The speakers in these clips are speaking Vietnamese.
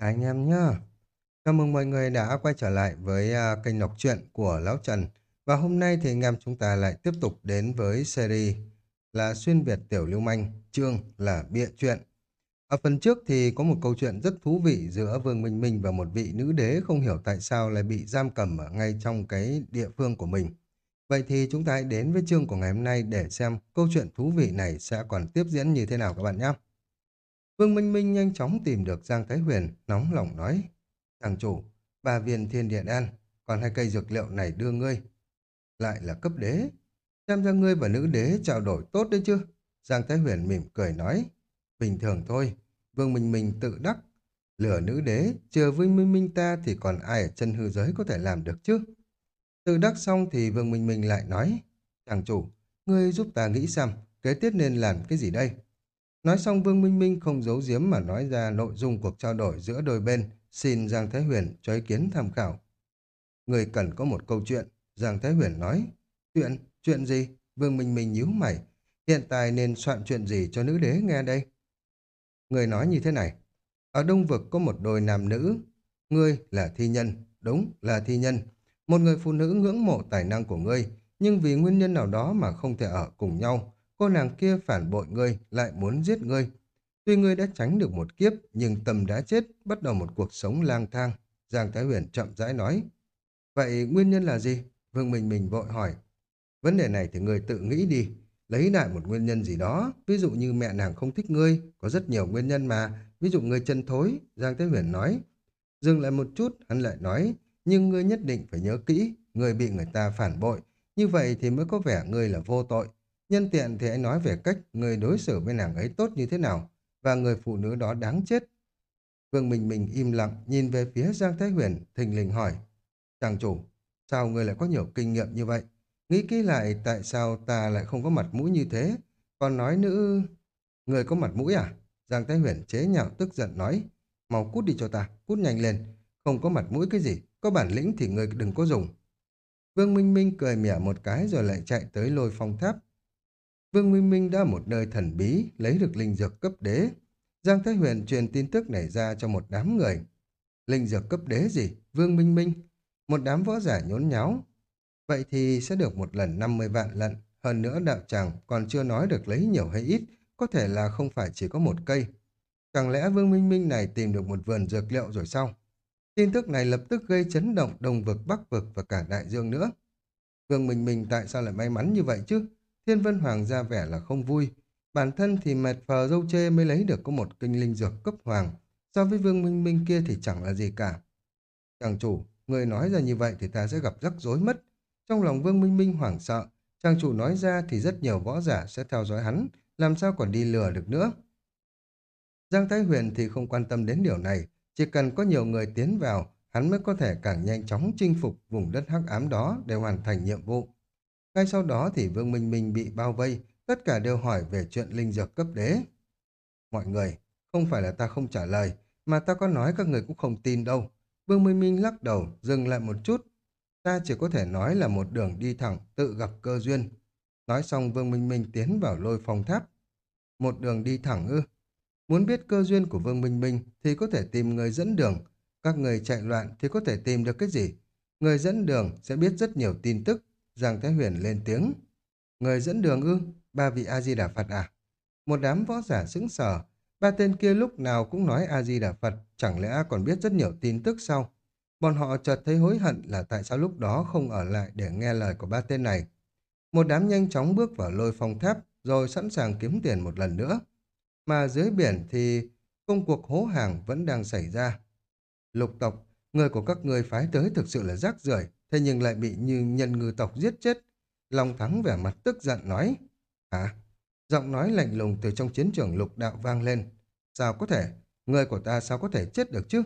anh em nhá. Chào mừng mọi người đã quay trở lại với à, kênh đọc truyện của Lão Trần. Và hôm nay thì anh em chúng ta lại tiếp tục đến với series là Xuyên Việt Tiểu Lưu Manh, chương là Bịa Chuyện. Ở phần trước thì có một câu chuyện rất thú vị giữa Vương Minh Minh và một vị nữ đế không hiểu tại sao lại bị giam cầm ở ngay trong cái địa phương của mình. Vậy thì chúng ta hãy đến với chương của ngày hôm nay để xem câu chuyện thú vị này sẽ còn tiếp diễn như thế nào các bạn nhé. Vương Minh Minh nhanh chóng tìm được Giang Thái Huyền, nóng lòng nói. Thằng chủ, ba viên thiên địa an còn hai cây dược liệu này đưa ngươi. Lại là cấp đế. Xem ra ngươi và nữ đế trao đổi tốt đấy chứ. Giang Thái Huyền mỉm cười nói. Bình thường thôi, Vương Minh Minh tự đắc. Lửa nữ đế, chờ Vương Minh Minh ta thì còn ai ở chân hư giới có thể làm được chứ. Tự đắc xong thì Vương Minh Minh lại nói. Thằng chủ, ngươi giúp ta nghĩ xem, kế tiếp nên làm cái gì đây? Nói xong Vương Minh Minh không giấu giếm mà nói ra nội dung cuộc trao đổi giữa đôi bên, xin Giang Thái Huyền cho ý kiến tham khảo. Người cần có một câu chuyện, Giang Thái Huyền nói. Chuyện? Chuyện gì? Vương Minh Minh nhíu mày. Hiện tại nên soạn chuyện gì cho nữ đế nghe đây? Người nói như thế này. Ở Đông Vực có một đôi nam nữ. Ngươi là thi nhân, đúng là thi nhân. Một người phụ nữ ngưỡng mộ tài năng của ngươi, nhưng vì nguyên nhân nào đó mà không thể ở cùng nhau cô nàng kia phản bội ngươi, lại muốn giết ngươi. Tuy ngươi đã tránh được một kiếp, nhưng tâm đã chết, bắt đầu một cuộc sống lang thang. Giang Thái Huyền chậm rãi nói. Vậy nguyên nhân là gì? Vương Minh Minh vội hỏi. Vấn đề này thì ngươi tự nghĩ đi. Lấy lại một nguyên nhân gì đó, ví dụ như mẹ nàng không thích ngươi, có rất nhiều nguyên nhân mà, ví dụ ngươi chân thối, Giang Thái Huyền nói. Dừng lại một chút, hắn lại nói, nhưng ngươi nhất định phải nhớ kỹ, ngươi bị người ta phản bội, như vậy thì mới có vẻ ngươi là vô tội. Nhân tiện thì anh nói về cách người đối xử với nàng ấy tốt như thế nào và người phụ nữ đó đáng chết. Vương Minh Minh im lặng nhìn về phía Giang Thái Huyền thình lình hỏi Chàng chủ, sao người lại có nhiều kinh nghiệm như vậy? Nghĩ kỹ lại tại sao ta lại không có mặt mũi như thế? Còn nói nữ... Người có mặt mũi à? Giang Thái Huyền chế nhạo tức giận nói Mau cút đi cho ta, cút nhanh lên. Không có mặt mũi cái gì, có bản lĩnh thì người đừng có dùng. Vương Minh Minh cười mỉa một cái rồi lại chạy tới lôi phong tháp. Vương Minh Minh đã một nơi thần bí lấy được linh dược cấp đế. Giang Thái Huyền truyền tin tức này ra cho một đám người. Linh dược cấp đế gì? Vương Minh Minh. Một đám võ giả nhốn nháo. Vậy thì sẽ được một lần 50 vạn lận. Hơn nữa đạo tràng còn chưa nói được lấy nhiều hay ít. Có thể là không phải chỉ có một cây. Chẳng lẽ Vương Minh Minh này tìm được một vườn dược liệu rồi sao? Tin tức này lập tức gây chấn động đồng vực, Bắc vực và cả đại dương nữa. Vương Minh Minh tại sao lại may mắn như vậy chứ? Thiên Vân Hoàng ra vẻ là không vui. Bản thân thì mệt phờ dâu chê mới lấy được có một kinh linh dược cấp hoàng. So với Vương Minh Minh kia thì chẳng là gì cả. Chàng chủ, người nói ra như vậy thì ta sẽ gặp rắc rối mất. Trong lòng Vương Minh Minh hoảng sợ, chàng chủ nói ra thì rất nhiều võ giả sẽ theo dõi hắn, làm sao còn đi lừa được nữa. Giang Thái Huyền thì không quan tâm đến điều này, chỉ cần có nhiều người tiến vào, hắn mới có thể càng nhanh chóng chinh phục vùng đất hắc ám đó để hoàn thành nhiệm vụ. Ngay sau đó thì Vương Minh Minh bị bao vây, tất cả đều hỏi về chuyện linh dược cấp đế. Mọi người, không phải là ta không trả lời, mà ta có nói các người cũng không tin đâu. Vương Minh Minh lắc đầu, dừng lại một chút. Ta chỉ có thể nói là một đường đi thẳng, tự gặp cơ duyên. Nói xong Vương Minh Minh tiến vào lôi phong tháp. Một đường đi thẳng ư. Muốn biết cơ duyên của Vương Minh Minh thì có thể tìm người dẫn đường. Các người chạy loạn thì có thể tìm được cái gì? Người dẫn đường sẽ biết rất nhiều tin tức, Giang Thái Huyền lên tiếng. Người dẫn đường ư? Ba vị A-di-đà Phật à? Một đám võ giả sững sờ. Ba tên kia lúc nào cũng nói A-di-đà Phật, chẳng lẽ còn biết rất nhiều tin tức sao? Bọn họ chợt thấy hối hận là tại sao lúc đó không ở lại để nghe lời của ba tên này. Một đám nhanh chóng bước vào lôi phong tháp, rồi sẵn sàng kiếm tiền một lần nữa. Mà dưới biển thì công cuộc hố hàng vẫn đang xảy ra. Lục tộc, người của các người phái tới thực sự là rác rưởi thế nhưng lại bị như nhân ngư tộc giết chết. Long Thắng vẻ mặt tức giận nói, Hả? Giọng nói lạnh lùng từ trong chiến trường lục đạo vang lên. Sao có thể? Người của ta sao có thể chết được chứ?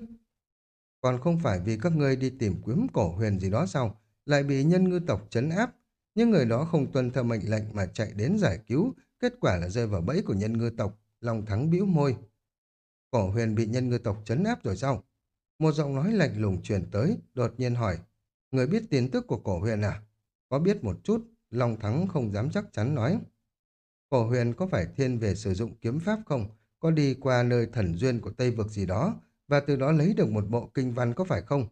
Còn không phải vì các ngươi đi tìm kiếm cổ huyền gì đó sao? Lại bị nhân ngư tộc chấn áp. Nhưng người đó không tuân theo mệnh lệnh mà chạy đến giải cứu. Kết quả là rơi vào bẫy của nhân ngư tộc. Long Thắng bĩu môi. Cổ huyền bị nhân ngư tộc chấn áp rồi sao? Một giọng nói lạnh lùng truyền tới, đột nhiên hỏi. Người biết tin tức của cổ huyền à? Có biết một chút, Long Thắng không dám chắc chắn nói. Cổ huyền có phải thiên về sử dụng kiếm pháp không? Có đi qua nơi thần duyên của Tây Vực gì đó, và từ đó lấy được một bộ kinh văn có phải không?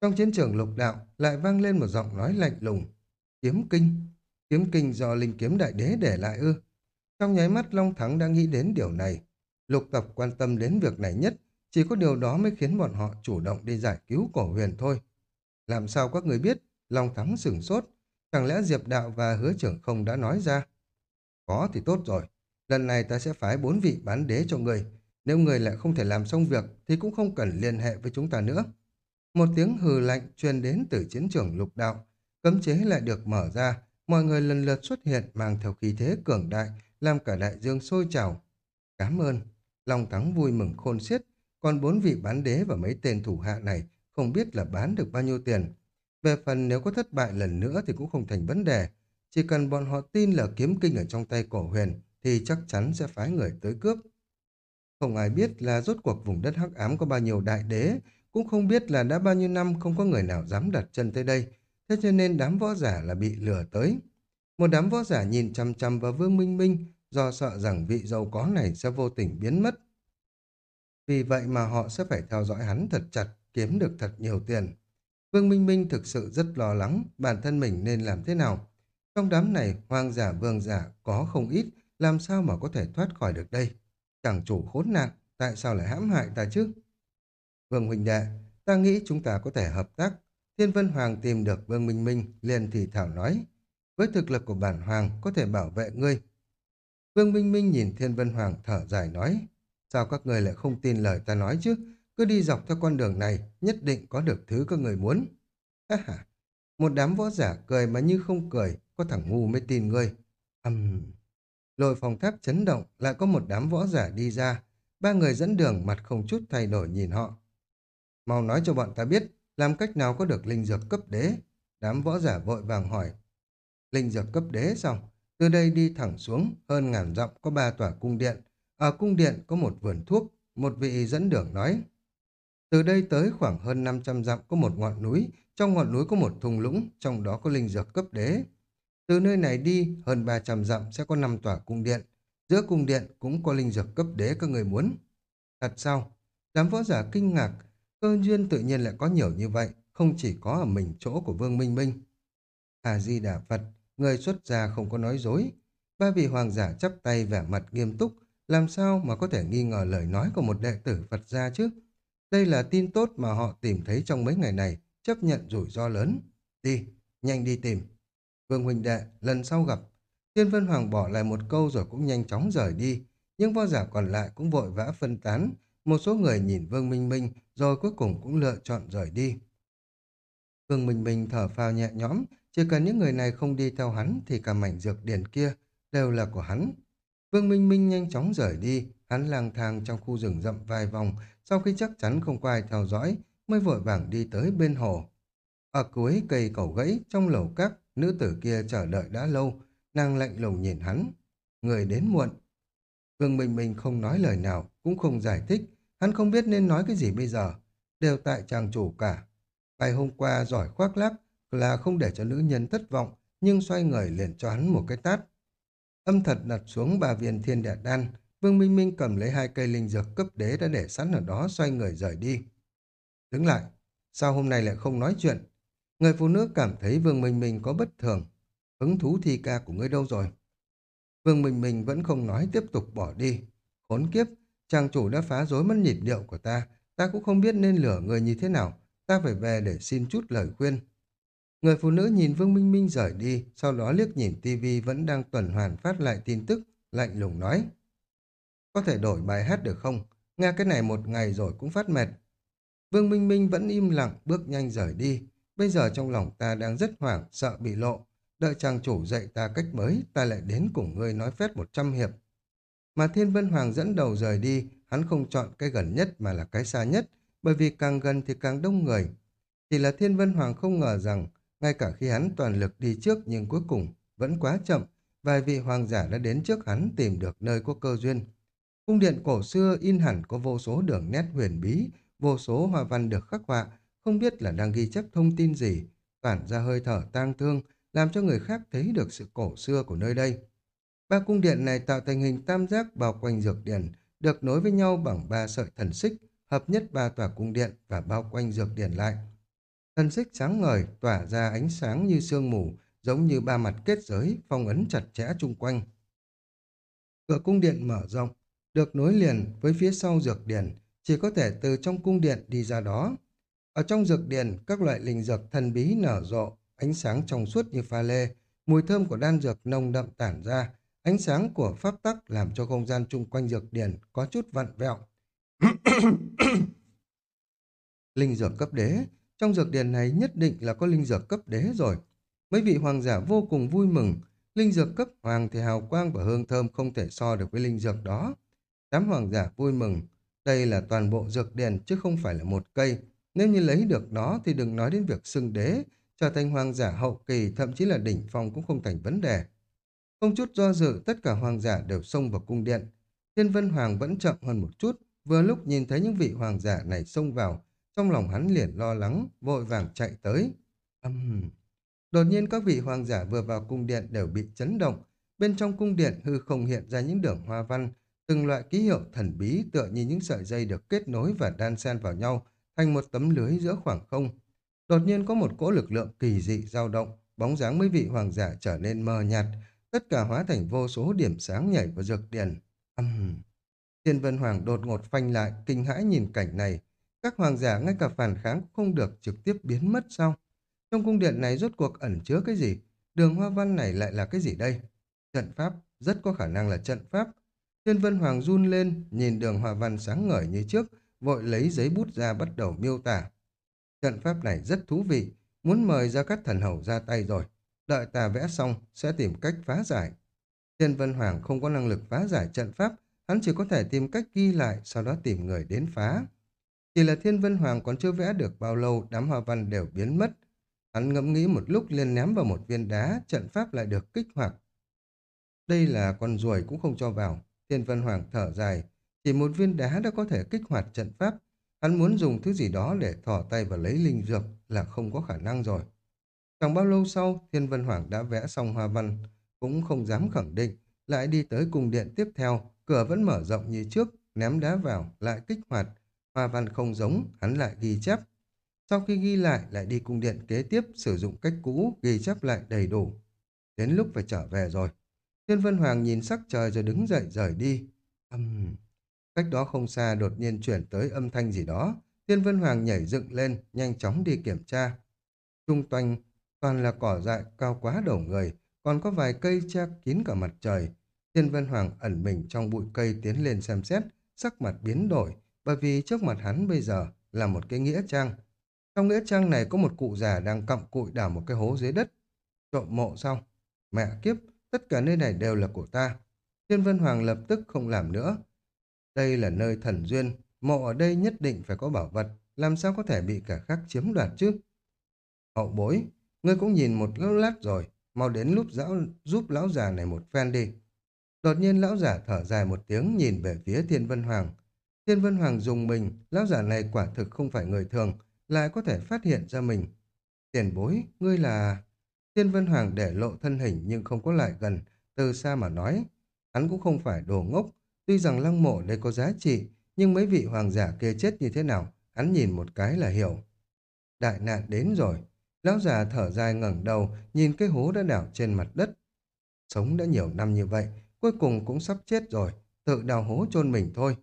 Trong chiến trường lục đạo lại vang lên một giọng nói lạnh lùng. Kiếm kinh? Kiếm kinh do linh kiếm đại đế để lại ư? Trong nháy mắt Long Thắng đã nghĩ đến điều này. Lục tập quan tâm đến việc này nhất, chỉ có điều đó mới khiến bọn họ chủ động đi giải cứu cổ huyền thôi. Làm sao các người biết? Long Thắng sửng sốt. Chẳng lẽ Diệp Đạo và Hứa Trưởng không đã nói ra? Có thì tốt rồi. Lần này ta sẽ phái bốn vị bán đế cho người. Nếu người lại không thể làm xong việc thì cũng không cần liên hệ với chúng ta nữa. Một tiếng hừ lạnh truyền đến từ chiến trường lục đạo. Cấm chế lại được mở ra. Mọi người lần lượt xuất hiện mang theo khí thế cường đại, làm cả đại dương sôi trào. Cảm ơn. Long Thắng vui mừng khôn xiết. Còn bốn vị bán đế và mấy tên thủ hạ này không biết là bán được bao nhiêu tiền. Về phần nếu có thất bại lần nữa thì cũng không thành vấn đề. Chỉ cần bọn họ tin là kiếm kinh ở trong tay cổ huyền thì chắc chắn sẽ phái người tới cướp. Không ai biết là rốt cuộc vùng đất hắc ám có bao nhiêu đại đế, cũng không biết là đã bao nhiêu năm không có người nào dám đặt chân tới đây, thế cho nên đám võ giả là bị lừa tới. Một đám võ giả nhìn chăm chăm vào Vương Minh Minh, do sợ rằng vị giàu có này sẽ vô tình biến mất. Vì vậy mà họ sẽ phải theo dõi hắn thật chặt, kiếm được thật nhiều tiền. Vương Minh Minh thực sự rất lo lắng bản thân mình nên làm thế nào. Trong đám này, hoang giả vương giả có không ít, làm sao mà có thể thoát khỏi được đây? Chẳng chủ khốn nạn, tại sao lại hãm hại ta chứ? Vương Huỳnh Đệ, ta nghĩ chúng ta có thể hợp tác. Thiên Vân Hoàng tìm được Vương Minh Minh, liền thì thảo nói. Với thực lực của bản Hoàng có thể bảo vệ ngươi. Vương Minh Minh nhìn Thiên Vân Hoàng thở dài nói. Sao các người lại không tin lời ta nói chứ? Cứ đi dọc theo con đường này, nhất định có được thứ các người muốn. Ha ha, một đám võ giả cười mà như không cười, có thằng ngu mới tin ngươi. Âm... Uhm. Lôi phòng tháp chấn động, lại có một đám võ giả đi ra. Ba người dẫn đường mặt không chút thay đổi nhìn họ. Mau nói cho bọn ta biết, làm cách nào có được linh dược cấp đế? Đám võ giả vội vàng hỏi. Linh dược cấp đế sao? Từ đây đi thẳng xuống, hơn ngàn dặm có ba tòa cung điện. Ở cung điện có một vườn thuốc, một vị dẫn đường nói. Từ đây tới khoảng hơn 500 dặm có một ngọn núi, trong ngọn núi có một thung lũng, trong đó có linh dược cấp đế. Từ nơi này đi, hơn 300 dặm sẽ có 5 tòa cung điện. Giữa cung điện cũng có linh dược cấp đế các người muốn. Thật sao? Đám võ giả kinh ngạc, cơ duyên tự nhiên lại có nhiều như vậy, không chỉ có ở mình chỗ của Vương Minh Minh. À Di Đà Phật, người xuất gia không có nói dối. Ba vị hoàng giả chắp tay vẻ mặt nghiêm túc, làm sao mà có thể nghi ngờ lời nói của một đệ tử Phật gia chứ? Đây là tin tốt mà họ tìm thấy trong mấy ngày này, chấp nhận rủi ro lớn. Đi, nhanh đi tìm. Vương huynh đệ, lần sau gặp. thiên Vân Hoàng bỏ lại một câu rồi cũng nhanh chóng rời đi. Nhưng võ giả còn lại cũng vội vã phân tán. Một số người nhìn Vương Minh Minh rồi cuối cùng cũng lựa chọn rời đi. Vương Minh Minh thở phào nhẹ nhõm, chỉ cần những người này không đi theo hắn thì cả mảnh dược điển kia đều là của hắn. Vương Minh Minh nhanh chóng rời đi, hắn lang thang trong khu rừng rậm vài vòng, sau khi chắc chắn không có ai theo dõi, mới vội vàng đi tới bên hồ. Ở cuối cây cầu gãy, trong lầu các, nữ tử kia chờ đợi đã lâu, nàng lạnh lùng nhìn hắn. Người đến muộn. Vương Bình Bình không nói lời nào, cũng không giải thích, hắn không biết nên nói cái gì bây giờ. Đều tại chàng chủ cả. Ngày hôm qua giỏi khoác lác là không để cho nữ nhân thất vọng, nhưng xoay người liền cho hắn một cái tát. Âm thật đặt xuống ba viên thiên địa đan, Vương Minh Minh cầm lấy hai cây linh dược cấp đế đã để sẵn ở đó xoay người rời đi. Đứng lại, sao hôm nay lại không nói chuyện? Người phụ nữ cảm thấy Vương Minh Minh có bất thường. Hứng thú thi ca của ngươi đâu rồi? Vương Minh Minh vẫn không nói tiếp tục bỏ đi. Khốn kiếp, chàng chủ đã phá rối mất nhịp điệu của ta. Ta cũng không biết nên lửa người như thế nào. Ta phải về để xin chút lời khuyên. Người phụ nữ nhìn Vương Minh Minh rời đi, sau đó liếc nhìn tivi vẫn đang tuần hoàn phát lại tin tức, lạnh lùng nói. Có thể đổi bài hát được không? Nghe cái này một ngày rồi cũng phát mệt. Vương Minh Minh vẫn im lặng, bước nhanh rời đi. Bây giờ trong lòng ta đang rất hoảng, sợ bị lộ. Đợi chàng chủ dạy ta cách mới, ta lại đến cùng ngươi nói phép một trăm hiệp. Mà Thiên Vân Hoàng dẫn đầu rời đi, hắn không chọn cái gần nhất mà là cái xa nhất, bởi vì càng gần thì càng đông người. Chỉ là Thiên Vân Hoàng không ngờ rằng, ngay cả khi hắn toàn lực đi trước nhưng cuối cùng vẫn quá chậm, vài vị hoàng giả đã đến trước hắn tìm được nơi có cơ duyên. Cung điện cổ xưa in hẳn có vô số đường nét huyền bí, vô số hoa văn được khắc họa, không biết là đang ghi chép thông tin gì, tản ra hơi thở tang thương, làm cho người khác thấy được sự cổ xưa của nơi đây. Ba cung điện này tạo thành hình tam giác bao quanh dược điện, được nối với nhau bằng ba sợi thần xích, hợp nhất ba tòa cung điện và bao quanh dược điện lại. Thần xích sáng ngời, tỏa ra ánh sáng như sương mù, giống như ba mặt kết giới, phong ấn chặt chẽ chung quanh. Cửa cung điện mở rộng, được nối liền với phía sau dược điển, chỉ có thể từ trong cung điện đi ra đó. Ở trong dược điển, các loại linh dược thần bí nở rộ, ánh sáng trong suốt như pha lê, mùi thơm của đan dược nồng đậm tản ra, ánh sáng của pháp tắc làm cho không gian chung quanh dược điển có chút vặn vẹo. linh dược cấp đế, trong dược điển này nhất định là có linh dược cấp đế rồi. Mấy vị hoàng giả vô cùng vui mừng, linh dược cấp hoàng thì hào quang và hương thơm không thể so được với linh dược đó. Đám hoàng giả vui mừng, đây là toàn bộ dược điền chứ không phải là một cây. Nếu như lấy được nó thì đừng nói đến việc xưng đế, trở thành hoàng giả hậu kỳ thậm chí là đỉnh phong cũng không thành vấn đề. Không chút do dự, tất cả hoàng giả đều xông vào cung điện. Thiên Vân Hoàng vẫn chậm hơn một chút, vừa lúc nhìn thấy những vị hoàng giả này xông vào, trong lòng hắn liền lo lắng, vội vàng chạy tới. Âm... Đột nhiên các vị hoàng giả vừa vào cung điện đều bị chấn động. Bên trong cung điện hư không hiện ra những đường hoa văn, từng loại ký hiệu thần bí tựa như những sợi dây được kết nối và đan xen vào nhau thành một tấm lưới giữa khoảng không. Đột nhiên có một cỗ lực lượng kỳ dị dao động, bóng dáng mấy vị hoàng giả trở nên mờ nhạt, tất cả hóa thành vô số điểm sáng nhảy vào dược điển. Âm... Thiên Vân Hoàng đột ngột phanh lại, kinh hãi nhìn cảnh này. Các hoàng giả ngay cả phản kháng cũng không được trực tiếp biến mất sao? Trong cung điện này rốt cuộc ẩn chứa cái gì? Đường hoa văn này lại là cái gì đây? Trận pháp, rất có khả năng là trận pháp. Thiên Vân Hoàng run lên, nhìn đường hoa văn sáng ngời như trước, vội lấy giấy bút ra bắt đầu miêu tả. Trận pháp này rất thú vị, muốn mời ra các thần hầu ra tay rồi. Đợi ta vẽ xong, sẽ tìm cách phá giải. Thiên Vân Hoàng không có năng lực phá giải trận pháp, hắn chỉ có thể tìm cách ghi lại, sau đó tìm người đến phá. Chỉ là Thiên Vân Hoàng còn chưa vẽ được bao lâu, đám hoa văn đều biến mất. Hắn ngẫm nghĩ một lúc liền ném vào một viên đá, trận pháp lại được kích hoạt. Đây là con ruồi cũng không cho vào. Thiên Vân Hoàng thở dài, chỉ một viên đá đã có thể kích hoạt trận pháp. Hắn muốn dùng thứ gì đó để thỏ tay và lấy linh dược là không có khả năng rồi. Chẳng bao lâu sau, Thiên Vân Hoàng đã vẽ xong hoa văn, cũng không dám khẳng định, lại đi tới cung điện tiếp theo, cửa vẫn mở rộng như trước, ném đá vào, lại kích hoạt, hoa văn không giống, hắn lại ghi chép. Sau khi ghi lại, lại đi cung điện kế tiếp, sử dụng cách cũ, ghi chép lại đầy đủ. Đến lúc phải trở về rồi. Thiên Vân Hoàng nhìn sắc trời rồi đứng dậy rời đi. Âm... Cách đó không xa đột nhiên chuyển tới âm thanh gì đó. Thiên Vân Hoàng nhảy dựng lên, nhanh chóng đi kiểm tra. Trung toanh toàn là cỏ dại cao quá đầu người, còn có vài cây che kín cả mặt trời. Thiên Vân Hoàng ẩn mình trong bụi cây tiến lên xem xét, sắc mặt biến đổi, bởi vì trước mặt hắn bây giờ là một cái nghĩa trang. Trong nghĩa trang này có một cụ già đang cặm cụi đào một cái hố dưới đất. Trộm mộ xong. Mẹ kiếp, tất cả nơi này đều là của ta. Thiên Vân Hoàng lập tức không làm nữa. Đây là nơi thần duyên, mộ ở đây nhất định phải có bảo vật, làm sao có thể bị cả khác chiếm đoạt chứ? Hậu bối, ngươi cũng nhìn một lâu lát rồi, mau đến lúc giáo, giúp lão già này một phen đi. Đột nhiên lão giả thở dài một tiếng nhìn về phía Thiên Vân Hoàng. Thiên Vân Hoàng dùng mình, lão giả này quả thực không phải người thường, lại có thể phát hiện ra mình. Tiền bối, ngươi là... Thiên Vân Hoàng để lộ thân hình nhưng không có lại gần, từ xa mà nói. Hắn cũng không phải đồ ngốc, tuy rằng lăng mộ đây có giá trị, nhưng mấy vị hoàng giả kia chết như thế nào, hắn nhìn một cái là hiểu. Đại nạn đến rồi, lão già thở dài ngẩng đầu, nhìn cái hố đã đảo trên mặt đất. Sống đã nhiều năm như vậy, cuối cùng cũng sắp chết rồi, tự đào hố chôn mình thôi.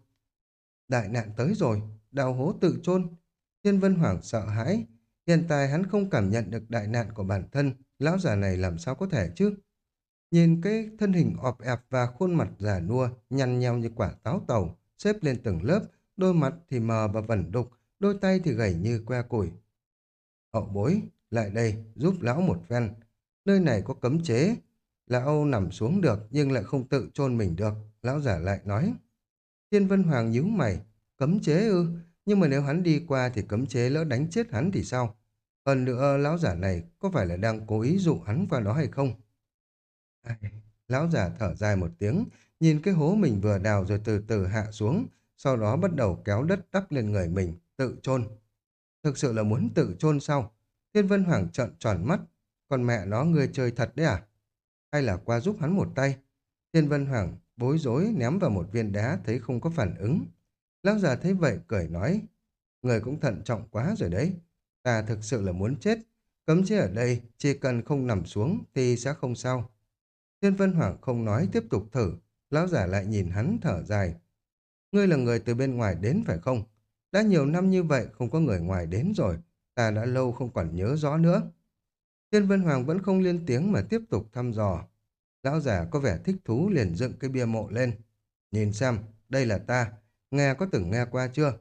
Đại nạn tới rồi, đào hố tự chôn Thiên Vân Hoàng sợ hãi. Hiện tại hắn không cảm nhận được đại nạn của bản thân, lão già này làm sao có thể chứ? Nhìn cái thân hình ọp ẹp và khuôn mặt già nua, nhăn nheo như quả táo tàu, xếp lên từng lớp, đôi mặt thì mờ và vẩn đục, đôi tay thì gầy như que củi. Hậu bối, lại đây, giúp lão một phen. Nơi này có cấm chế. Lão nằm xuống được nhưng lại không tự chôn mình được, lão giả lại nói. Thiên Vân Hoàng nhíu mày, cấm chế ư? Nhưng mà nếu hắn đi qua thì cấm chế lỡ đánh chết hắn thì sao? Hơn nữa, lão giả này có phải là đang cố ý dụ hắn qua đó hay không? Ai... Lão giả thở dài một tiếng, nhìn cái hố mình vừa đào rồi từ từ hạ xuống, sau đó bắt đầu kéo đất đắp lên người mình, tự chôn. Thực sự là muốn tự chôn sao? Thiên Vân Hoàng trợn tròn mắt, còn mẹ nó người chơi thật đấy à? Hay là qua giúp hắn một tay? Thiên Vân Hoàng bối rối ném vào một viên đá thấy không có phản ứng. Lão già thấy vậy cười nói, người cũng thận trọng quá rồi đấy. Ta thực sự là muốn chết. Cấm chế ở đây, chỉ cần không nằm xuống thì sẽ không sao. Thiên Vân Hoàng không nói tiếp tục thử. Lão giả lại nhìn hắn thở dài. Ngươi là người từ bên ngoài đến phải không? Đã nhiều năm như vậy không có người ngoài đến rồi. Ta đã lâu không còn nhớ rõ nữa. Thiên Vân Hoàng vẫn không lên tiếng mà tiếp tục thăm dò. Lão già có vẻ thích thú liền dựng cái bia mộ lên. Nhìn xem, đây là ta. Nghe có từng nghe qua chưa?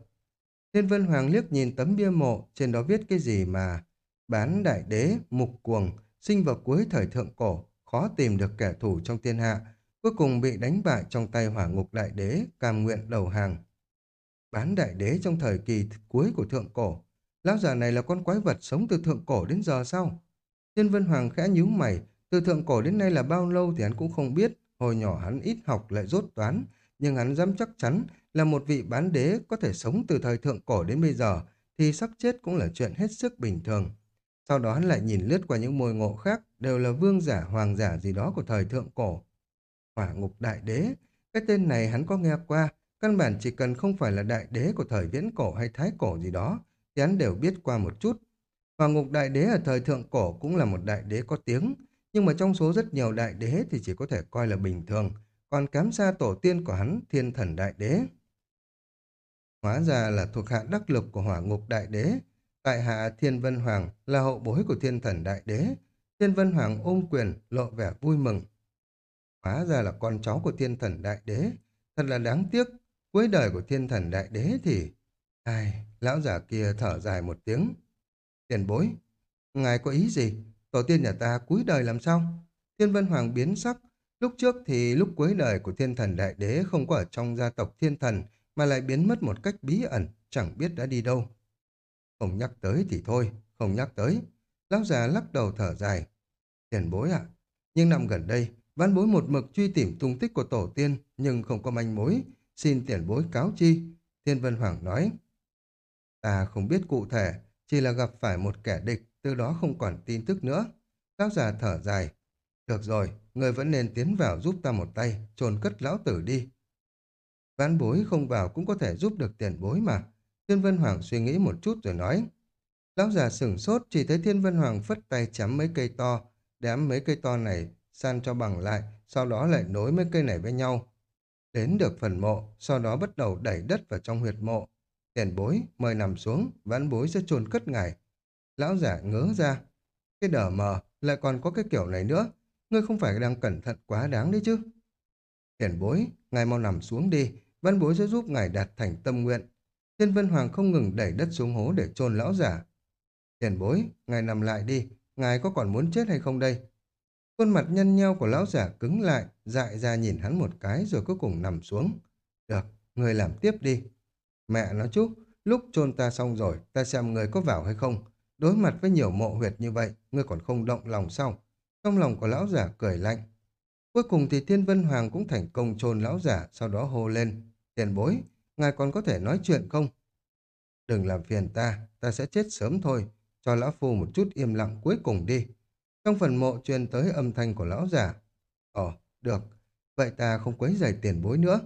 Thiên Vân Hoàng liếc nhìn tấm bia mộ, trên đó viết cái gì mà bán đại đế, mục cuồng, sinh vào cuối thời thượng cổ, khó tìm được kẻ thù trong thiên hạ, cuối cùng bị đánh bại trong tay hỏa ngục đại đế, cam nguyện đầu hàng. Bán đại đế trong thời kỳ cuối của thượng cổ, lão già này là con quái vật sống từ thượng cổ đến giờ sao? Thiên Vân Hoàng khẽ nhíu mày, từ thượng cổ đến nay là bao lâu thì hắn cũng không biết, hồi nhỏ hắn ít học lại rốt toán, nhưng hắn dám chắc chắn là một vị bán đế có thể sống từ thời thượng cổ đến bây giờ, thì sắp chết cũng là chuyện hết sức bình thường. Sau đó hắn lại nhìn lướt qua những môi ngộ khác, đều là vương giả, hoàng giả gì đó của thời thượng cổ. Hỏa ngục đại đế, cái tên này hắn có nghe qua, căn bản chỉ cần không phải là đại đế của thời viễn cổ hay thái cổ gì đó, thì hắn đều biết qua một chút. Hỏa ngục đại đế ở thời thượng cổ cũng là một đại đế có tiếng, nhưng mà trong số rất nhiều đại đế thì chỉ có thể coi là bình thường, còn cám xa tổ tiên của hắn, thiên thần đại đế. Hóa ra là thuộc hạ đắc lực của hỏa ngục đại đế, tại hạ thiên vân hoàng là hậu bối của thiên thần đại đế. Thiên vân hoàng ôm quyền, lộ vẻ vui mừng. Hóa ra là con cháu của thiên thần đại đế, thật là đáng tiếc, cuối đời của thiên thần đại đế thì... Ai, lão già kia thở dài một tiếng. Tiền bối, ngài có ý gì? Tổ tiên nhà ta cuối đời làm sao? Thiên Vân Hoàng biến sắc. Lúc trước thì lúc cuối đời của thiên thần đại đế không có ở trong gia tộc thiên thần mà lại biến mất một cách bí ẩn, chẳng biết đã đi đâu. Không nhắc tới thì thôi, không nhắc tới. Lão già lắc đầu thở dài. Tiền bối ạ, nhưng năm gần đây, văn bối một mực truy tìm tung tích của tổ tiên nhưng không có manh mối, xin tiền bối cáo chi. Thiên Vân Hoàng nói. Ta không biết cụ thể, chỉ là gặp phải một kẻ địch, từ đó không còn tin tức nữa. Lão già thở dài. Được rồi, người vẫn nên tiến vào giúp ta một tay, trồn cất lão tử đi. Ván bối không vào cũng có thể giúp được tiền bối mà. Thiên Vân Hoàng suy nghĩ một chút rồi nói. Lão già sửng sốt chỉ thấy Thiên Vân Hoàng phất tay chấm mấy cây to, đám mấy cây to này san cho bằng lại, sau đó lại nối mấy cây này với nhau. Đến được phần mộ, sau đó bắt đầu đẩy đất vào trong huyệt mộ. Tiền bối, mời nằm xuống, ván bối sẽ chôn cất ngài. Lão giả ngớ ra. Cái đờ mờ, lại còn có cái kiểu này nữa. Ngươi không phải đang cẩn thận quá đáng đấy chứ. Tiền bối, ngài mau nằm xuống đi, văn bối sẽ giúp ngài đạt thành tâm nguyện. Thiên Vân Hoàng không ngừng đẩy đất xuống hố để chôn lão giả. Tiền bối, ngài nằm lại đi, ngài có còn muốn chết hay không đây? Khuôn mặt nhăn nheo của lão giả cứng lại, dại ra nhìn hắn một cái rồi cuối cùng nằm xuống. Được, người làm tiếp đi. Mẹ nói chút. lúc chôn ta xong rồi, ta xem người có vào hay không. Đối mặt với nhiều mộ huyệt như vậy, ngươi còn không động lòng sao? Trong lòng của lão giả cười lạnh. Cuối cùng thì Thiên Vân Hoàng cũng thành công chôn lão giả, sau đó hô lên. Tiền bối, ngài còn có thể nói chuyện không? Đừng làm phiền ta, ta sẽ chết sớm thôi. Cho lão phu một chút im lặng cuối cùng đi. Trong phần mộ truyền tới âm thanh của lão giả. Ồ, được. Vậy ta không quấy rầy tiền bối nữa.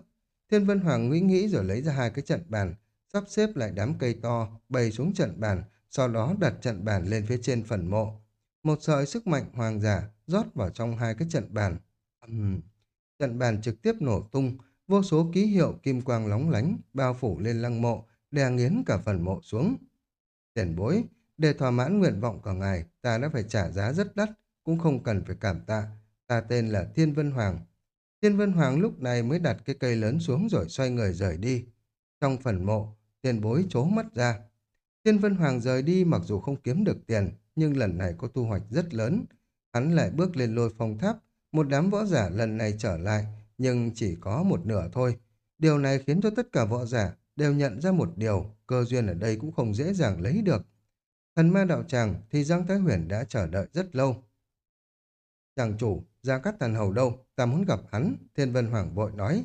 Thiên Vân Hoàng nghĩ nghĩ rồi lấy ra hai cái trận bàn, sắp xếp lại đám cây to, bày xuống trận bàn, sau đó đặt trận bàn lên phía trên phần mộ. Một sợi sức mạnh hoàng giả rót vào trong hai cái trận bàn. Uhm. Trận bàn trực tiếp nổ tung, vô số ký hiệu kim quang lóng lánh bao phủ lên lăng mộ, đè nghiến cả phần mộ xuống. Tiền bối, để thỏa mãn nguyện vọng của ngài, ta đã phải trả giá rất đắt, cũng không cần phải cảm tạ. Ta tên là Thiên Vân Hoàng. Thiên Vân Hoàng lúc này mới đặt cái cây lớn xuống rồi xoay người rời đi. Trong phần mộ, tiền bối chố mắt ra. Thiên Vân Hoàng rời đi mặc dù không kiếm được tiền, nhưng lần này có thu hoạch rất lớn. Hắn lại bước lên lôi phong tháp, một đám võ giả lần này trở lại, nhưng chỉ có một nửa thôi. Điều này khiến cho tất cả võ giả đều nhận ra một điều, cơ duyên ở đây cũng không dễ dàng lấy được. Thần ma đạo tràng thì Giang Thái Huyền đã chờ đợi rất lâu. Chàng chủ, Gia Cát Thần Hầu đâu, ta muốn gặp hắn, Thiên Vân Hoàng vội nói.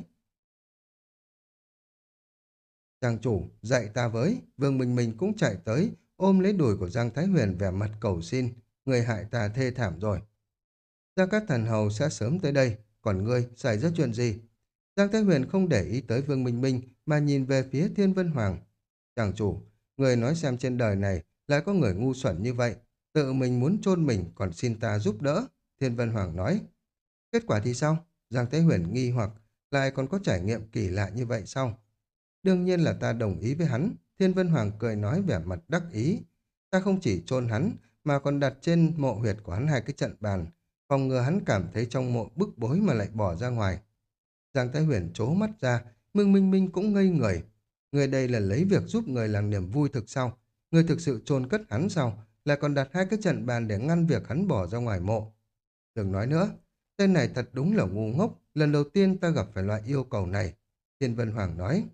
Chàng chủ, dạy ta với, Vương Minh Minh cũng chạy tới, ôm lấy đùi của Giang Thái Huyền vẻ mặt cầu xin, người hại ta thê thảm rồi. Gia Cát Thần Hầu sẽ sớm tới đây, còn ngươi xảy ra chuyện gì? Giang Thái Huyền không để ý tới Vương Minh Minh mà nhìn về phía Thiên Vân Hoàng. Chàng chủ, người nói xem trên đời này lại có người ngu xuẩn như vậy, tự mình muốn chôn mình còn xin ta giúp đỡ. Thiên Vân Hoàng nói. Kết quả thì sao? Giang Thái Huyền nghi hoặc lại còn có trải nghiệm kỳ lạ như vậy sao? Đương nhiên là ta đồng ý với hắn. Thiên Vân Hoàng cười nói vẻ mặt đắc ý. Ta không chỉ chôn hắn mà còn đặt trên mộ huyệt của hắn hai cái trận bàn, phòng ngừa hắn cảm thấy trong mộ bức bối mà lại bỏ ra ngoài. Giang Thái Huyền chố mắt ra, Mương Minh Minh cũng ngây người. Người đây là lấy việc giúp người làm niềm vui thực sao? Người thực sự chôn cất hắn sao? Lại còn đặt hai cái trận bàn để ngăn việc hắn bỏ ra ngoài mộ. Đừng nói nữa, tên này thật đúng là ngu ngốc. Lần đầu tiên ta gặp phải loại yêu cầu này. Thiên Vân Hoàng nói.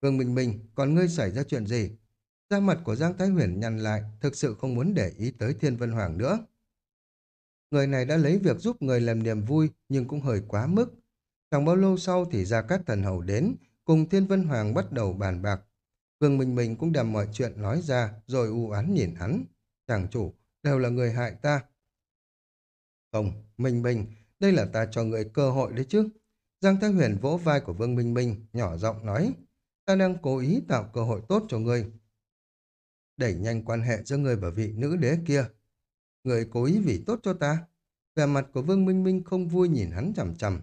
Vương Minh Minh, còn ngươi xảy ra chuyện gì? Da mặt của Giang Thái Huyền nhăn lại, thực sự không muốn để ý tới Thiên Vân Hoàng nữa. Người này đã lấy việc giúp người làm niềm vui, nhưng cũng hơi quá mức. Chẳng bao lâu sau thì Gia Cát Thần Hầu đến, cùng Thiên Vân Hoàng bắt đầu bàn bạc. Vương Minh Minh cũng đem mọi chuyện nói ra, rồi u án nhìn hắn. Chàng chủ, đều là người hại ta. Không, Minh Minh, đây là ta cho người cơ hội đấy chứ. Giang Thái Huyền vỗ vai của Vương Minh Minh, nhỏ giọng nói, ta đang cố ý tạo cơ hội tốt cho ngươi. Đẩy nhanh quan hệ giữa ngươi và vị nữ đế kia. Người cố ý vì tốt cho ta. Vẻ mặt của Vương Minh Minh không vui nhìn hắn chằm chằm.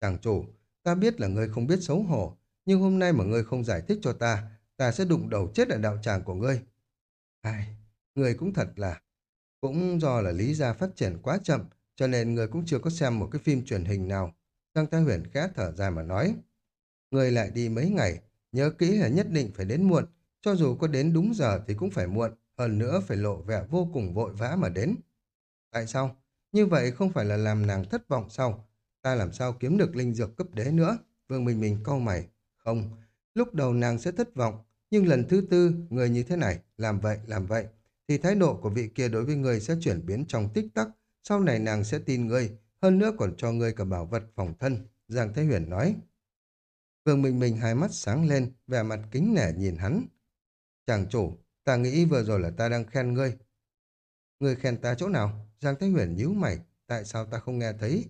Chàng chủ, ta biết là ngươi không biết xấu hổ, nhưng hôm nay mà ngươi không giải thích cho ta, ta sẽ đụng đầu chết ở đạo tràng của ngươi. Ai, ngươi cũng thật là... Cũng do là lý gia phát triển quá chậm, cho nên người cũng chưa có xem một cái phim truyền hình nào. Giang Thái Huyền khẽ thở dài mà nói. Người lại đi mấy ngày, nhớ kỹ là nhất định phải đến muộn, cho dù có đến đúng giờ thì cũng phải muộn, hơn nữa phải lộ vẻ vô cùng vội vã mà đến. Tại sao? Như vậy không phải là làm nàng thất vọng sao? Ta làm sao kiếm được linh dược cấp đế nữa? Vương Minh Minh câu mày. Không, lúc đầu nàng sẽ thất vọng, nhưng lần thứ tư, người như thế này, làm vậy, làm vậy, thì thái độ của vị kia đối với người sẽ chuyển biến trong tích tắc, sau này nàng sẽ tin người hơn nữa còn cho người cả bảo vật phòng thân, Giang Thế Huyền nói. Vương Minh Minh hai mắt sáng lên, vẻ mặt kính nể nhìn hắn. Chàng chủ, ta nghĩ vừa rồi là ta đang khen ngươi. Ngươi khen ta chỗ nào? Giang Thế Huyền nhíu mày, tại sao ta không nghe thấy?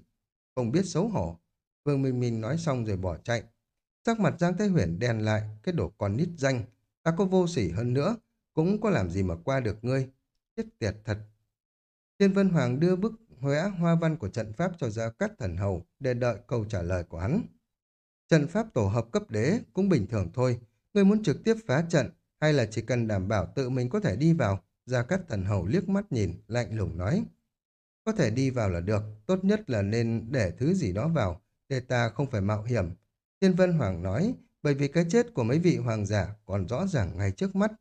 Không biết xấu hổ. Vương Minh Minh nói xong rồi bỏ chạy. Sắc mặt Giang Thế Huyền đen lại, cái đồ con nít danh. Ta có vô sỉ hơn nữa, cũng có làm gì mà qua được ngươi. Chết tiệt thật. Thiên Vân Hoàng đưa bức hóa hoa văn của trận pháp cho ra cắt thần hầu để đợi câu trả lời của hắn. Trận pháp tổ hợp cấp đế cũng bình thường thôi. Ngươi muốn trực tiếp phá trận hay là chỉ cần đảm bảo tự mình có thể đi vào. Gia Cát Thần Hầu liếc mắt nhìn, lạnh lùng nói. Có thể đi vào là được, tốt nhất là nên để thứ gì đó vào, để ta không phải mạo hiểm. Thiên Vân Hoàng nói, bởi vì cái chết của mấy vị hoàng giả còn rõ ràng ngay trước mắt.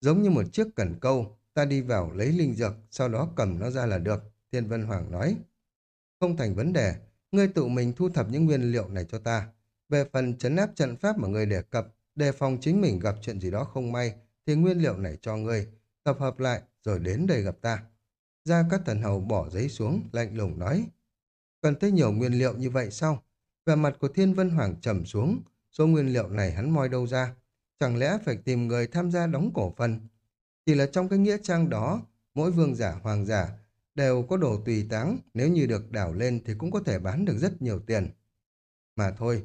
Giống như một chiếc cần câu, ta đi vào lấy linh dược, sau đó cầm nó ra là được, Thiên Vân Hoàng nói. Không thành vấn đề, ngươi tự mình thu thập những nguyên liệu này cho ta. Về phần chấn áp trận pháp mà ngươi đề cập, đề phòng chính mình gặp chuyện gì đó không may, thì nguyên liệu này cho ngươi, tập hợp lại rồi đến đây gặp ta. Ra các thần hầu bỏ giấy xuống, lạnh lùng nói. Cần tới nhiều nguyên liệu như vậy sao? Về mặt của Thiên Vân Hoàng trầm xuống, số nguyên liệu này hắn moi đâu ra? Chẳng lẽ phải tìm người tham gia đóng cổ phần? Chỉ là trong cái nghĩa trang đó, mỗi vương giả hoàng giả đều có đồ tùy táng, nếu như được đảo lên thì cũng có thể bán được rất nhiều tiền. Mà thôi,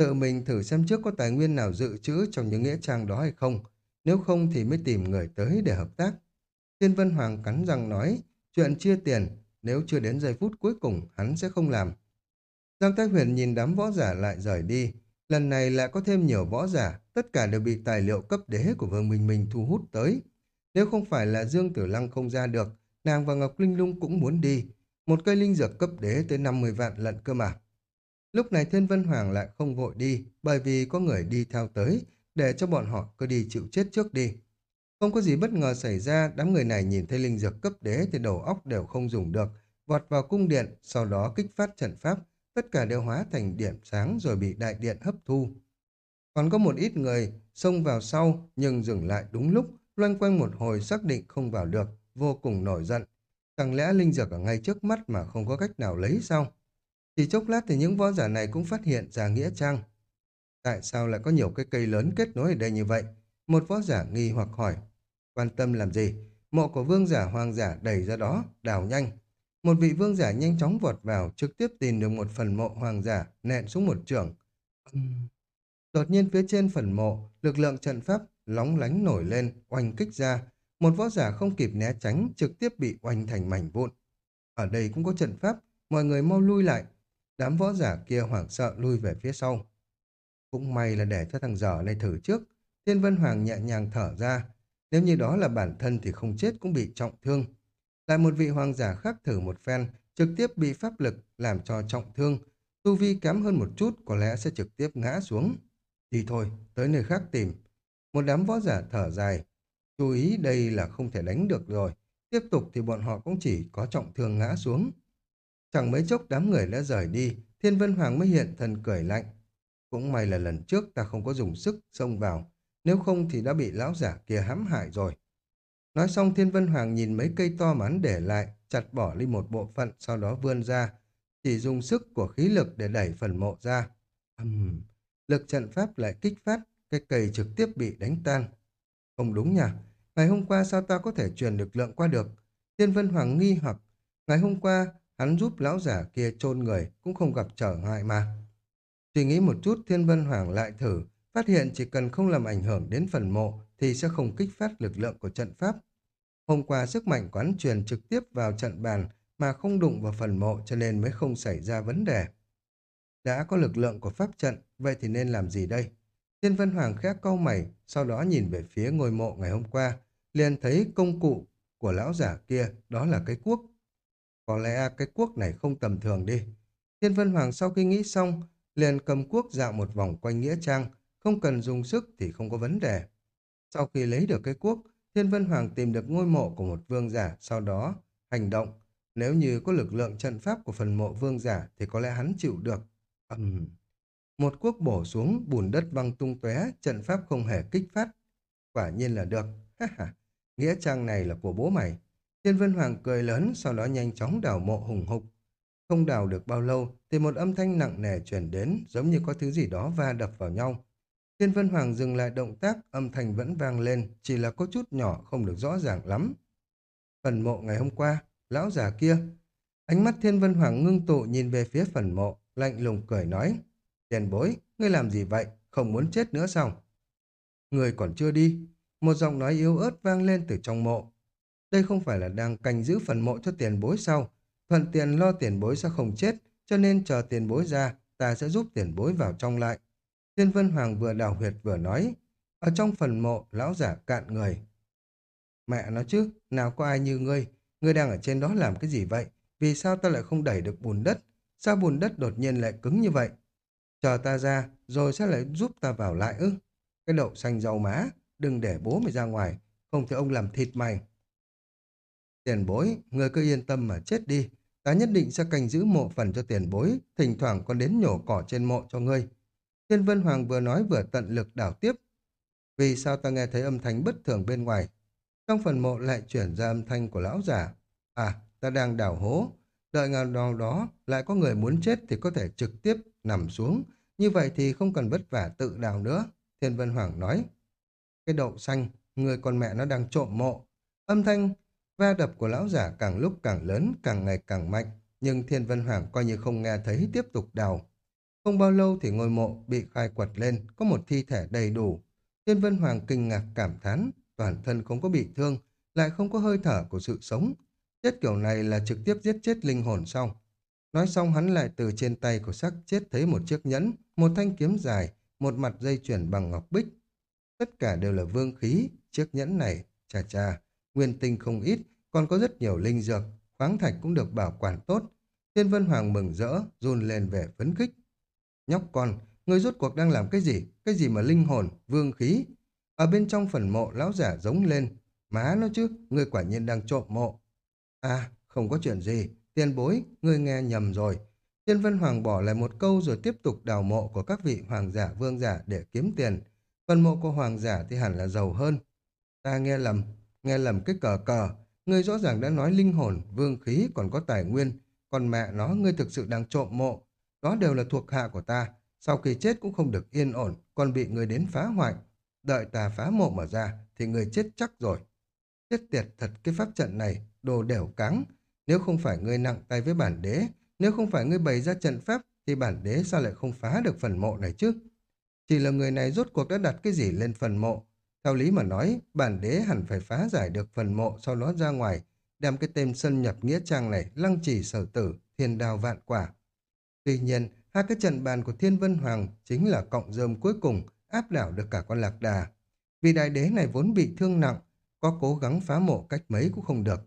tự mình thử xem trước có tài nguyên nào dự trữ trong những nghĩa trang đó hay không, nếu không thì mới tìm người tới để hợp tác. Thiên Vân Hoàng cắn răng nói, chuyện chia tiền, nếu chưa đến giây phút cuối cùng hắn sẽ không làm. Giang Thái Huyền nhìn đám võ giả lại rời đi, lần này lại có thêm nhiều võ giả, tất cả đều bị tài liệu cấp đế của Vương Minh Minh thu hút tới. Nếu không phải là Dương Tử Lăng không ra được, nàng và Ngọc Linh Lung cũng muốn đi. Một cây linh dược cấp đế tới 50 vạn lận cơ mà. Lúc này Thiên Vân Hoàng lại không vội đi, bởi vì có người đi theo tới, để cho bọn họ cứ đi chịu chết trước đi. Không có gì bất ngờ xảy ra, đám người này nhìn thấy linh dược cấp đế thì đầu óc đều không dùng được, vọt vào cung điện, sau đó kích phát trận pháp, tất cả đều hóa thành điểm sáng rồi bị đại điện hấp thu. Còn có một ít người xông vào sau nhưng dừng lại đúng lúc, loanh quanh một hồi xác định không vào được, vô cùng nổi giận. Chẳng lẽ linh dược ở ngay trước mắt mà không có cách nào lấy sao? Chỉ chốc lát thì những võ giả này cũng phát hiện ra nghĩa trang. Tại sao lại có nhiều cái cây lớn kết nối ở đây như vậy? Một võ giả nghi hoặc hỏi. Quan tâm làm gì? Mộ của vương giả hoàng giả đẩy ra đó, đào nhanh. Một vị vương giả nhanh chóng vọt vào, trực tiếp tìm được một phần mộ hoàng giả, nện xuống một trường. Đột nhiên phía trên phần mộ, lực lượng trận pháp lóng lánh nổi lên, oanh kích ra. Một võ giả không kịp né tránh, trực tiếp bị oanh thành mảnh vụn. Ở đây cũng có trận pháp, mọi người mau lui lại. Đám võ giả kia hoảng sợ lui về phía sau. Cũng may là để cho thằng dở này thử trước. Thiên Vân Hoàng nhẹ nhàng thở ra. Nếu như đó là bản thân thì không chết cũng bị trọng thương. Lại một vị hoàng giả khác thử một phen, trực tiếp bị pháp lực làm cho trọng thương. Tu vi kém hơn một chút có lẽ sẽ trực tiếp ngã xuống. Đi thôi, tới nơi khác tìm. Một đám võ giả thở dài. Chú ý đây là không thể đánh được rồi. Tiếp tục thì bọn họ cũng chỉ có trọng thương ngã xuống. Chẳng mấy chốc đám người đã rời đi, Thiên Vân Hoàng mới hiện thần cười lạnh. Cũng may là lần trước ta không có dùng sức xông vào, nếu không thì đã bị lão giả kia hãm hại rồi. Nói xong Thiên Vân Hoàng nhìn mấy cây to mà hắn để lại, chặt bỏ đi một bộ phận, sau đó vươn ra, chỉ dùng sức của khí lực để đẩy phần mộ ra. Uhm, lực trận pháp lại kích phát, cái cây trực tiếp bị đánh tan. Không đúng nhỉ? Ngày hôm qua sao ta có thể truyền lực lượng qua được? Thiên Vân Hoàng nghi hoặc, ngày hôm qua hắn giúp lão giả kia chôn người cũng không gặp trở ngại mà. Suy nghĩ một chút Thiên Vân Hoàng lại thử, phát hiện chỉ cần không làm ảnh hưởng đến phần mộ thì sẽ không kích phát lực lượng của trận pháp. Hôm qua sức mạnh quán truyền trực tiếp vào trận bàn mà không đụng vào phần mộ cho nên mới không xảy ra vấn đề. Đã có lực lượng của pháp trận, vậy thì nên làm gì đây? Thiên Vân Hoàng khẽ câu mày, sau đó nhìn về phía ngôi mộ ngày hôm qua, liền thấy công cụ của lão giả kia, đó là cái cuốc. Có lẽ cái cuốc này không tầm thường đi. Thiên Vân Hoàng sau khi nghĩ xong, liền cầm cuốc dạo một vòng quanh Nghĩa Trang, không cần dùng sức thì không có vấn đề. Sau khi lấy được cái cuốc, Thiên Vân Hoàng tìm được ngôi mộ của một vương giả, sau đó hành động. Nếu như có lực lượng trận pháp của phần mộ vương giả thì có lẽ hắn chịu được. Ừm. Một cuốc bổ xuống, bùn đất văng tung tóe, trận pháp không hề kích phát. Quả nhiên là được. Nghĩa trang này là của bố mày. Thiên Vân Hoàng cười lớn, sau đó nhanh chóng đào mộ hùng hục. Không đào được bao lâu, thì một âm thanh nặng nề truyền đến, giống như có thứ gì đó va đập vào nhau. Thiên Vân Hoàng dừng lại động tác, âm thanh vẫn vang lên, chỉ là có chút nhỏ không được rõ ràng lắm. Phần mộ ngày hôm qua, lão già kia. Ánh mắt Thiên Vân Hoàng ngưng tụ nhìn về phía phần mộ, lạnh lùng cười nói. Tiền bối, ngươi làm gì vậy? Không muốn chết nữa sao? Người còn chưa đi. Một giọng nói yếu ớt vang lên từ trong mộ. Đây không phải là đang canh giữ phần mộ cho tiền bối sau Thuận tiền lo tiền bối sẽ không chết, cho nên chờ tiền bối ra, ta sẽ giúp tiền bối vào trong lại. Thiên Vân Hoàng vừa đào huyệt vừa nói, ở trong phần mộ, lão giả cạn người. Mẹ nó chứ, nào có ai như ngươi, ngươi đang ở trên đó làm cái gì vậy? Vì sao ta lại không đẩy được bùn đất? Sao bùn đất đột nhiên lại cứng như vậy? Chờ ta ra, rồi sẽ lại giúp ta vào lại ư? Cái đậu xanh rau má, đừng để bố mày ra ngoài, không thì ông làm thịt mày. Tiền bối, người cứ yên tâm mà chết đi, ta nhất định sẽ canh giữ mộ phần cho tiền bối, thỉnh thoảng còn đến nhổ cỏ trên mộ cho ngươi. Thiên Vân Hoàng vừa nói vừa tận lực đảo tiếp. Vì sao ta nghe thấy âm thanh bất thường bên ngoài? Trong phần mộ lại chuyển ra âm thanh của lão giả. À, ta đang đảo hố. Đợi ngày nào đó lại có người muốn chết thì có thể trực tiếp nằm xuống. Như vậy thì không cần vất vả tự đào nữa. Thiên Vân Hoàng nói. Cái đậu xanh, người con mẹ nó đang trộm mộ. Âm thanh va đập của lão giả càng lúc càng lớn, càng ngày càng mạnh. Nhưng Thiên Vân Hoàng coi như không nghe thấy tiếp tục đào. Không bao lâu thì ngôi mộ bị khai quật lên, có một thi thể đầy đủ. Thiên Vân Hoàng kinh ngạc cảm thán, toàn thân không có bị thương, lại không có hơi thở của sự sống. Chết kiểu này là trực tiếp giết chết linh hồn xong. Nói xong hắn lại từ trên tay của xác chết thấy một chiếc nhẫn, một thanh kiếm dài, một mặt dây chuyền bằng ngọc bích. Tất cả đều là vương khí, chiếc nhẫn này, chà chà, nguyên tinh không ít, còn có rất nhiều linh dược, khoáng thạch cũng được bảo quản tốt. Thiên Vân Hoàng mừng rỡ, run lên vẻ phấn khích. Nhóc con, ngươi rốt cuộc đang làm cái gì? Cái gì mà linh hồn, vương khí? Ở bên trong phần mộ lão giả giống lên. Má nó chứ, ngươi quả nhiên đang trộm mộ. À, không có chuyện gì. Tiền bối, ngươi nghe nhầm rồi. Thiên Vân Hoàng bỏ lại một câu rồi tiếp tục đào mộ của các vị hoàng giả vương giả để kiếm tiền. Phần mộ của hoàng giả thì hẳn là giàu hơn. Ta nghe lầm, nghe lầm cái cờ cờ. Ngươi rõ ràng đã nói linh hồn, vương khí còn có tài nguyên. Còn mẹ nó, ngươi thực sự đang trộm mộ. Đó đều là thuộc hạ của ta. Sau khi chết cũng không được yên ổn, còn bị người đến phá hoại. Đợi ta phá mộ mở ra, thì người chết chắc rồi. Chết tiệt thật cái pháp trận này, đồ đều cáng. Nếu không phải ngươi nặng tay với bản đế, nếu không phải ngươi bày ra trận pháp, thì bản đế sao lại không phá được phần mộ này chứ? Chỉ là người này rốt cuộc đã đặt cái gì lên phần mộ. Theo lý mà nói, bản đế hẳn phải phá giải được phần mộ sau đó ra ngoài, đem cái tên sân nhập nghĩa trang này lăng trì sở tử, thiên đào vạn quả. Tuy nhiên, hai cái trận bàn của Thiên Vân Hoàng chính là cộng dơm cuối cùng áp đảo được cả con lạc đà. Vì đại đế này vốn bị thương nặng, có cố gắng phá mộ cách mấy cũng không được.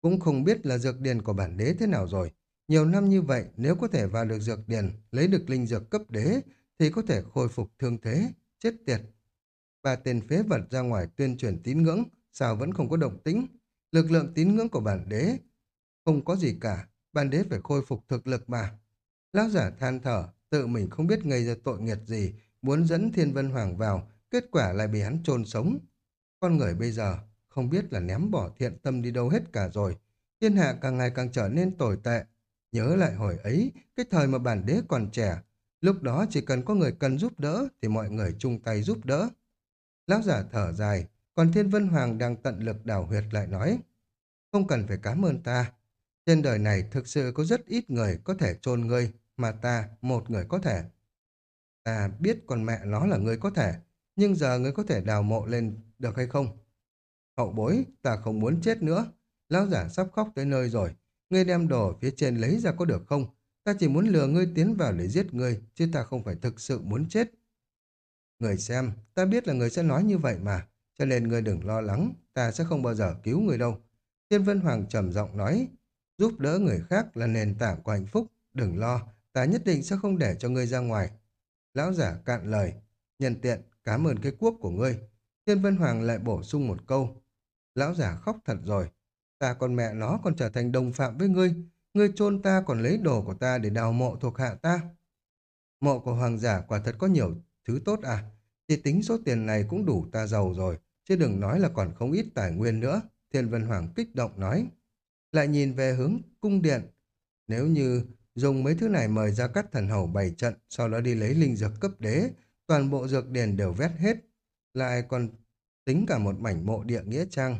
Cũng không biết là dược điền của bản đế thế nào rồi. Nhiều năm như vậy, nếu có thể vào được dược điền, lấy được linh dược cấp đế, thì có thể khôi phục thương thế, chết tiệt. Ba tên phế vật ra ngoài tuyên truyền tín ngưỡng, sao vẫn không có động tĩnh. Lực lượng tín ngưỡng của bản đế không có gì cả, bản đế phải khôi phục thực lực mà. Lão giả than thở, tự mình không biết gây ra tội nghiệt gì, muốn dẫn Thiên Vân Hoàng vào, kết quả lại bị hắn chôn sống. Con người bây giờ không biết là ném bỏ thiện tâm đi đâu hết cả rồi. Thiên hạ càng ngày càng trở nên tồi tệ. Nhớ lại hồi ấy, cái thời mà bản đế còn trẻ, lúc đó chỉ cần có người cần giúp đỡ thì mọi người chung tay giúp đỡ. Lão giả thở dài, còn Thiên Vân Hoàng đang tận lực đào huyệt lại nói, không cần phải cảm ơn ta. Trên đời này thực sự có rất ít người có thể chôn ngươi, mà ta, một người có thể. Ta biết con mẹ nó là người có thể, nhưng giờ ngươi có thể đào mộ lên được hay không? Hậu bối, ta không muốn chết nữa. Lão giả sắp khóc tới nơi rồi. Ngươi đem đồ phía trên lấy ra có được không? Ta chỉ muốn lừa ngươi tiến vào để giết ngươi, chứ ta không phải thực sự muốn chết. Người xem, ta biết là người sẽ nói như vậy mà, cho nên ngươi đừng lo lắng, ta sẽ không bao giờ cứu người đâu. Thiên Vân Hoàng trầm giọng nói, giúp đỡ người khác là nền tảng của hạnh phúc, đừng lo, ta nhất định sẽ không để cho ngươi ra ngoài. Lão giả cạn lời, nhân tiện, cảm ơn cái cuốc của ngươi. Thiên Vân Hoàng lại bổ sung một câu, lão giả khóc thật rồi, ta còn mẹ nó còn trở thành đồng phạm với ngươi, ngươi chôn ta còn lấy đồ của ta để đào mộ thuộc hạ ta. Mộ của hoàng giả quả thật có nhiều thứ tốt à, thì tính số tiền này cũng đủ ta giàu rồi, chứ đừng nói là còn không ít tài nguyên nữa. Thiên Vân Hoàng kích động nói. Lại nhìn về hướng cung điện. Nếu như dùng mấy thứ này mời ra các thần hầu bày trận, sau đó đi lấy linh dược cấp đế, toàn bộ dược điền đều vét hết. Lại còn tính cả một mảnh mộ địa nghĩa trang.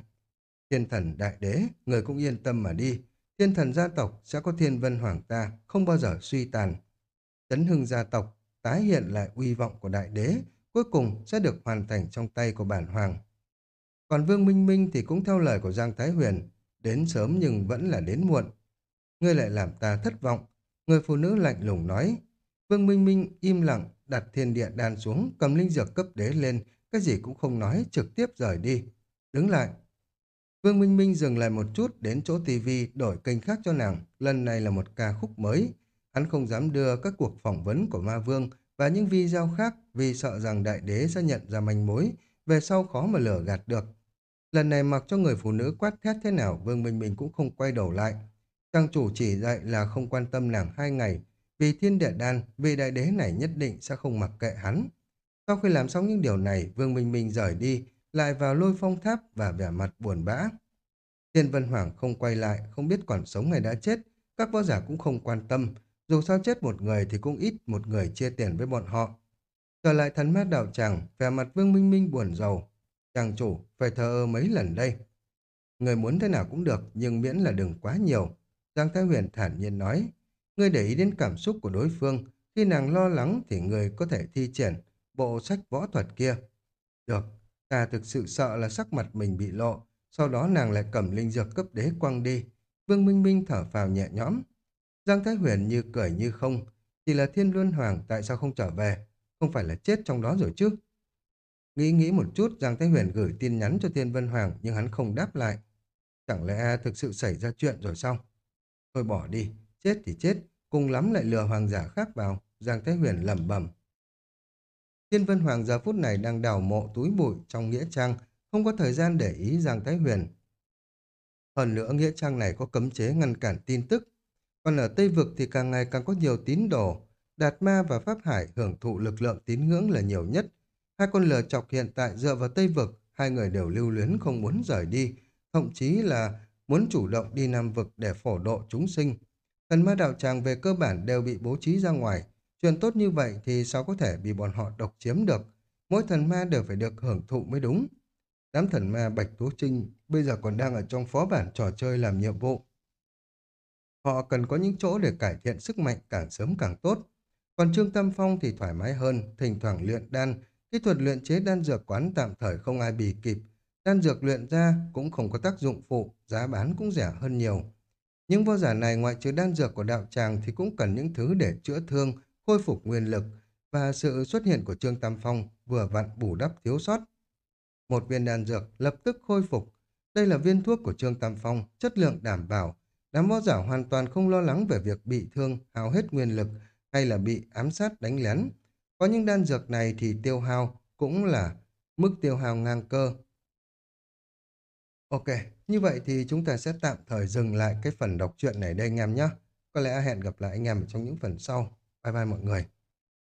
Thiên thần đại đế, người cũng yên tâm mà đi. Thiên thần gia tộc sẽ có thiên vân hoàng ta, không bao giờ suy tàn. Tấn hưng gia tộc tái hiện lại uy vọng của đại đế, cuối cùng sẽ được hoàn thành trong tay của bản hoàng. Còn Vương Minh Minh thì cũng theo lời của Giang Thái Huyền, đến sớm nhưng vẫn là đến muộn. Ngươi lại làm ta thất vọng. Người phụ nữ lạnh lùng nói. Vương Minh Minh im lặng, đặt thiên địa đan xuống, cầm linh dược cấp đế lên, cái gì cũng không nói, trực tiếp rời đi. Đứng lại. Vương Minh Minh dừng lại một chút đến chỗ tivi đổi kênh khác cho nàng. Lần này là một ca khúc mới. Hắn không dám đưa các cuộc phỏng vấn của Ma Vương và những video khác vì sợ rằng đại đế sẽ nhận ra manh mối, về sau khó mà lừa gạt được. Lần này mặc cho người phụ nữ quát thét thế nào, Vương Minh Minh cũng không quay đầu lại. Trang chủ chỉ dạy là không quan tâm nàng hai ngày, vì thiên địa đan, vì đại đế này nhất định sẽ không mặc kệ hắn. Sau khi làm xong những điều này, Vương Minh Minh rời đi, lại vào lôi phong tháp và vẻ mặt buồn bã. Thiên Vân Hoàng không quay lại, không biết còn sống hay đã chết, các võ giả cũng không quan tâm, dù sao chết một người thì cũng ít một người chia tiền với bọn họ. Trở lại thần mát đạo tràng, vẻ mặt Vương Minh Minh buồn rầu. Chàng chủ, phải thờ ơ mấy lần đây. Người muốn thế nào cũng được, nhưng miễn là đừng quá nhiều. Giang Thái Huyền thản nhiên nói, ngươi để ý đến cảm xúc của đối phương, khi nàng lo lắng thì người có thể thi triển bộ sách võ thuật kia. Được, ta thực sự sợ là sắc mặt mình bị lộ, sau đó nàng lại cầm linh dược cấp đế quăng đi. Vương Minh Minh thở phào nhẹ nhõm. Giang Thái Huyền như cười như không, chỉ là thiên luân hoàng tại sao không trở về, không phải là chết trong đó rồi chứ. Nghĩ nghĩ một chút, Giang Thái Huyền gửi tin nhắn cho Thiên Vân Hoàng nhưng hắn không đáp lại. Chẳng lẽ thực sự xảy ra chuyện rồi sao? Thôi bỏ đi, chết thì chết, cùng lắm lại lừa hoàng giả khác vào, Giang Thái Huyền lẩm bẩm. Thiên Vân Hoàng giờ phút này đang đào mộ túi bụi trong Nghĩa Trang, không có thời gian để ý Giang Thái Huyền. Hơn nữa Nghĩa Trang này có cấm chế ngăn cản tin tức. Còn ở Tây Vực thì càng ngày càng có nhiều tín đồ. Đạt Ma và Pháp Hải hưởng thụ lực lượng tín ngưỡng là nhiều nhất. Hai con lừa chọc hiện tại dựa vào Tây Vực, hai người đều lưu luyến không muốn rời đi, thậm chí là muốn chủ động đi Nam Vực để phổ độ chúng sinh. Thần ma đạo tràng về cơ bản đều bị bố trí ra ngoài, Chuyện tốt như vậy thì sao có thể bị bọn họ độc chiếm được? Mỗi thần ma đều phải được hưởng thụ mới đúng. Đám thần ma Bạch Tố Trinh bây giờ còn đang ở trong phó bản trò chơi làm nhiệm vụ. Họ cần có những chỗ để cải thiện sức mạnh càng sớm càng tốt. Còn Trương tam Phong thì thoải mái hơn, thỉnh thoảng luyện đan, kỹ thuật luyện chế đan dược quán tạm thời không ai bì kịp. Đan dược luyện ra cũng không có tác dụng phụ, giá bán cũng rẻ hơn nhiều. Những võ giả này ngoại trừ đan dược của đạo tràng thì cũng cần những thứ để chữa thương, khôi phục nguyên lực, và sự xuất hiện của Trương Tam Phong vừa vặn bù đắp thiếu sót. Một viên đan dược lập tức khôi phục. Đây là viên thuốc của Trương Tam Phong, chất lượng đảm bảo. Đám võ giả hoàn toàn không lo lắng về việc bị thương, hao hết nguyên lực hay là bị ám sát đánh lén. Có những đan dược này thì tiêu hao cũng là mức tiêu hao ngang cơ. Ok, như vậy thì chúng ta sẽ tạm thời dừng lại cái phần đọc truyện này đây anh em nhé. Có lẽ hẹn gặp lại anh em trong những phần sau. Bye bye mọi người.